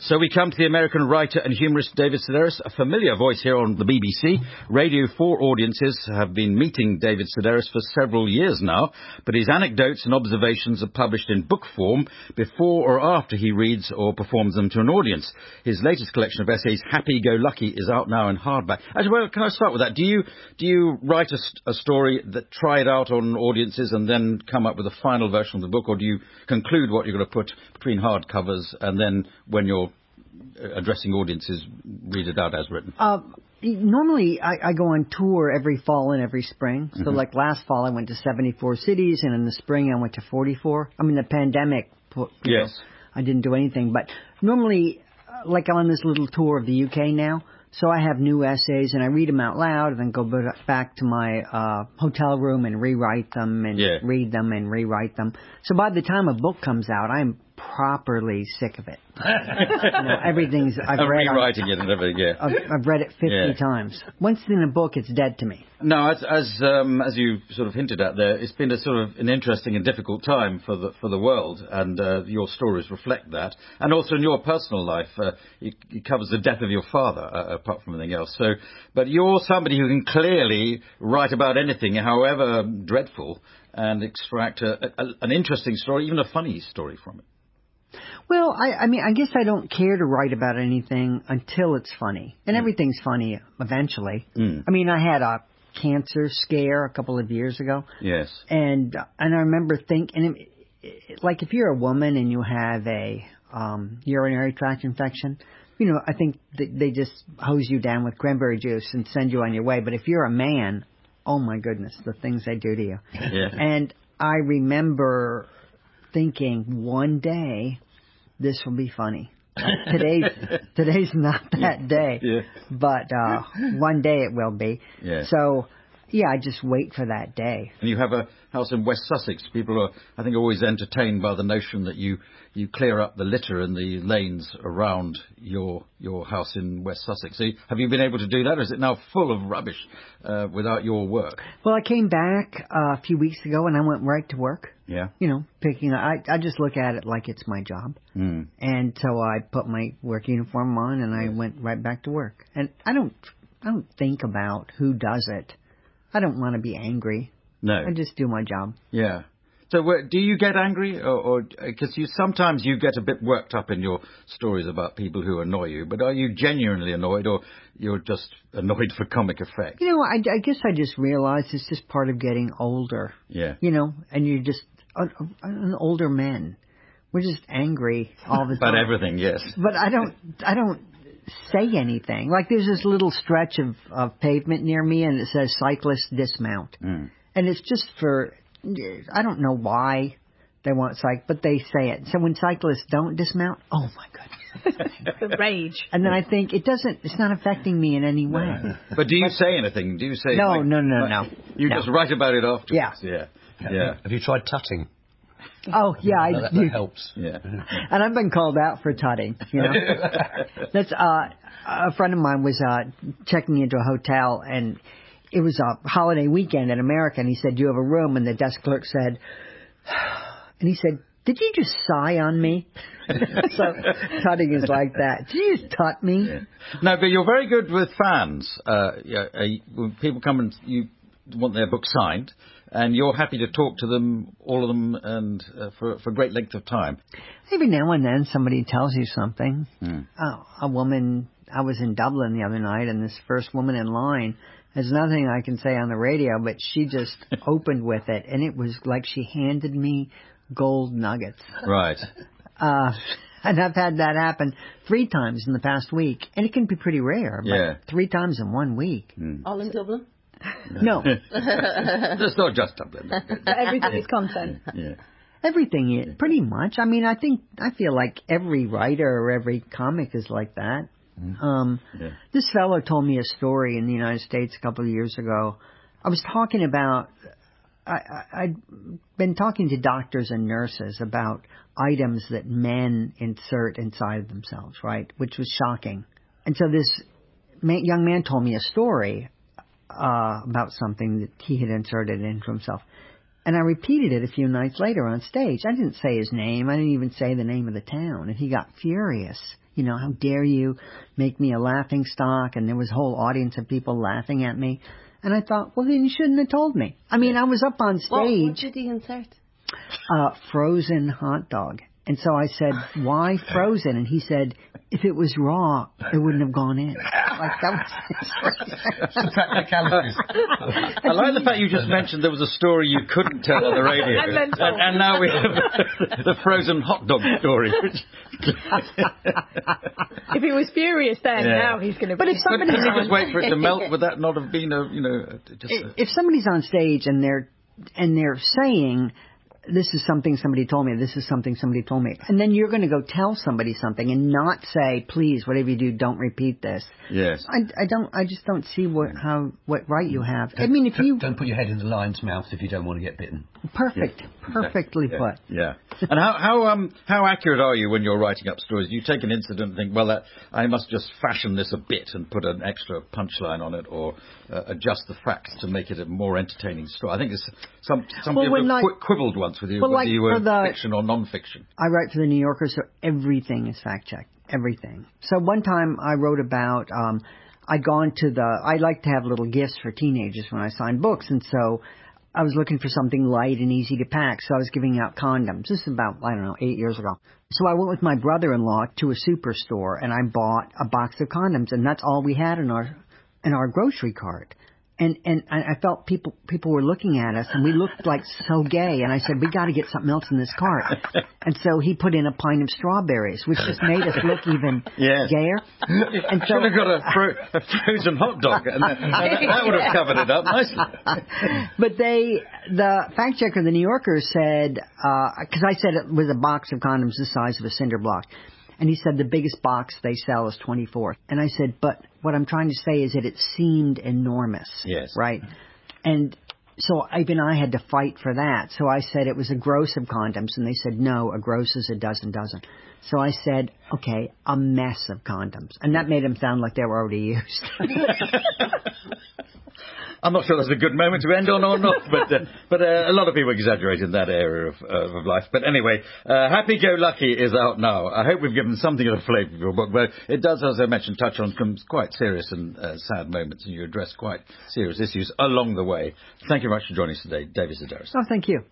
So we come to the American writer and humorist David Sedaris, a familiar voice here on the BBC. Radio 4 audiences have been meeting David Sedaris for several years now, but his anecdotes and observations are published in book form before or after he reads or performs them to an audience. His latest collection of essays, Happy Go Lucky, is out now in hardback. As well, can I start with that? Do you do you write a, a story that try it out on audiences and then come up with a final version of the book, or do you conclude what you're going to put between hardcovers and then when you're addressing audiences, read it out as written? Uh, normally, I, I go on tour every fall and every spring. So, Mm-hmm. like last fall, I went to 74 cities, and in the spring, I went to 44. I mean, the pandemic, put, you know, Yes. I didn't do anything. But normally, uh, like I'm on this little tour of the UK now. So I have new essays and I read them out loud and then go back to my uh hotel room and rewrite them and Yeah. read them and rewrite them. So by the time a book comes out, I'm properly sick of it. you know, everything's I've I'm read on- rewriting it and everything, yeah. I've, I've read it 50 Yeah. times. Once it's in a book, it's dead to me. No, as as, um, as you sort of hinted at there, it's been a sort of an interesting and difficult time for the for the world, and uh, your stories reflect that. And also in your personal life, uh, it, it covers the death of your father, uh, apart from anything else. So, but you're somebody who can clearly write about anything, however dreadful, and extract a, a, an interesting story, even a funny story from it. Well, I, I mean, I guess I don't care to write about anything until it's funny. And everything's funny eventually. Mm. I mean, I had a cancer scare a couple of years ago. Yes. and and I remember thinking, like if you're a woman and you have a um, urinary tract infection, you know, I think th- they just hose you down with cranberry juice and send you on your way. But if you're a man, oh my goodness, the things they do to you. Yeah. And I remember thinking one day this will be funny. today's today's not that day, Yeah. but uh, one day it will be. Yeah. So yeah, I just wait for that day. And you have a house in West Sussex. People are, I think, always entertained by the notion that you, you clear up the litter in the lanes around your your house in West Sussex. So have you been able to do that, or is it now full of rubbish uh, without your work? Well, I came back uh, a few weeks ago and I went right to work. Yeah. You know, picking. I I just look at it like it's my job, Mm. and so I put my work uniform on and I went right back to work. And I don't I don't think about who does it. I don't want to be angry. No. I just do my job. Yeah. So do you get angry, or because you sometimes you get a bit worked up in your stories about people who annoy you, but are you genuinely annoyed, or you're just annoyed for comic effect? You know, I, I guess I just realized it's just part of getting older. Yeah. You know, and you're just an, an older man. We're just angry all the time. About everything, yes. but I don't I don't say anything. Like there's this little stretch of, of pavement near me and it says cyclists dismount. Mm. And it's just for I don't know why they want cyc but they say it. So when cyclists don't dismount, oh my goodness. the rage. And then I think it doesn't it's not affecting me in any way. But do you say anything? Do you say No, like- no, no, no. You No. just write about it afterwards. Yeah. Yeah. Yeah. Have you tried tutting? Oh yeah, I That, do. that helps. Yeah. and I've been called out for tutting. You know, that's uh, a friend of mine was uh, checking into a hotel, and it was a holiday weekend in America, and he said, "Do you have a room?" And the desk clerk said, and he said, "Did you just sigh on me?" so tutting is like that. Did you just tut me? No, but you're very good with fans. Uh, yeah, uh, when people come and you want their book signed, and you're happy to talk to them, all of them, and uh, for for a great length of time. Every now and then somebody tells you something. Oh, a woman, I was in Dublin the other night and this first woman in line, there's nothing I can say on the radio, but she just opened with it and it was like she handed me gold nuggets. Right. Uh, and I've had that happen three times in the past week and it can be pretty rare, but Yeah. three times in one week. All in Dublin. No, It's not just Dublin. Everything is content. Yeah. everything is pretty much. I mean, I think, I feel like every writer or every comic is like that. Um, Yeah. This fellow told me a story in the United States a couple of years ago. I was talking about, I, I, I'd been talking to doctors and nurses about items that men insert inside of themselves, right? Which was shocking. And so this man, young man told me a story uh, about something that he had inserted into himself. And I repeated it a few nights later on stage. I didn't say his name. I didn't even say the name of the town. And he got furious. you know, how dare you make me a laughing stock? And there was a whole audience of people laughing at me. And I thought, well, then you shouldn't have told me. I mean, I was up on What, what stage, did he insert? uh, frozen hot dog. And so I said, why frozen? And he said, if it was raw, it wouldn't have gone in. Like that was Practicalities. I like the fact you just mentioned there was a story you couldn't tell on the radio. And then and, and now we have the frozen hot dog story. If he was furious then, Yeah. now he's going to. But if but somebody's could on, just wait for it to melt? Would that not have been a, you know, a- just a, if somebody's on stage and they're and they're saying this is something somebody told me, this is something somebody told me, and then you're going to go tell somebody something and not say, please, whatever you do, don't repeat this. yes. I, I don't. I just don't see what how what right you have. I mean, if you don't put your head in the lion's mouth if you don't want to get bitten. perfect, perfectly yeah, put. Yeah. And how how um how accurate are you when you're writing up stories? Do you take an incident and think, well, that, I must just fashion this a bit and put an extra punchline on it, or uh, adjust the facts to make it a more entertaining story? I think it's some some Well, people when, have like- qui- quibbled once with you well, whether like you were the- fiction or non-fiction. I write for the New Yorker, so everything is fact checked. Everything. So one time I wrote about um I'd gone to the I like to have little gifts for teenagers when I sign books and so I was looking for something light and easy to pack, so I was giving out condoms. This is about, I don't know, eight years ago. So I went with my brother-in-law to a superstore and I bought a box of condoms and that's all we had in our, in our grocery cart. And, and I I felt people, people were looking at us and we looked like so gay and I said, we gotta get something else in this cart. And so he put in a pint of strawberries, which just made us look even Yes. gayer. And so, Should have got a, fro- a frozen hot dog, and that, that, that would have covered it up nicely. but they, the fact checker, the New Yorker said, uh, because I said it was a box of condoms the size of a cinder block. And he said the biggest box they sell is 24. And I said, but what I'm trying to say is that it seemed enormous. Yes. Right? And so even I had to fight for that. So I said it was a gross of condoms. And they said, no, a gross is a dozen dozen. So I said, okay, a mess of condoms. And that made them sound like they were already used. I'm not sure that's a good moment to end on or not, but uh, but uh, a lot of people exaggerate in that area of, uh, of life. But anyway, uh, Happy Go Lucky is out now. I hope we've given something of a flavour of your book, but it does, as I mentioned, touch on some quite serious and uh, sad moments, and you address quite serious issues along the way. Thank you very much for joining us today, David Sedaris. oh, thank you.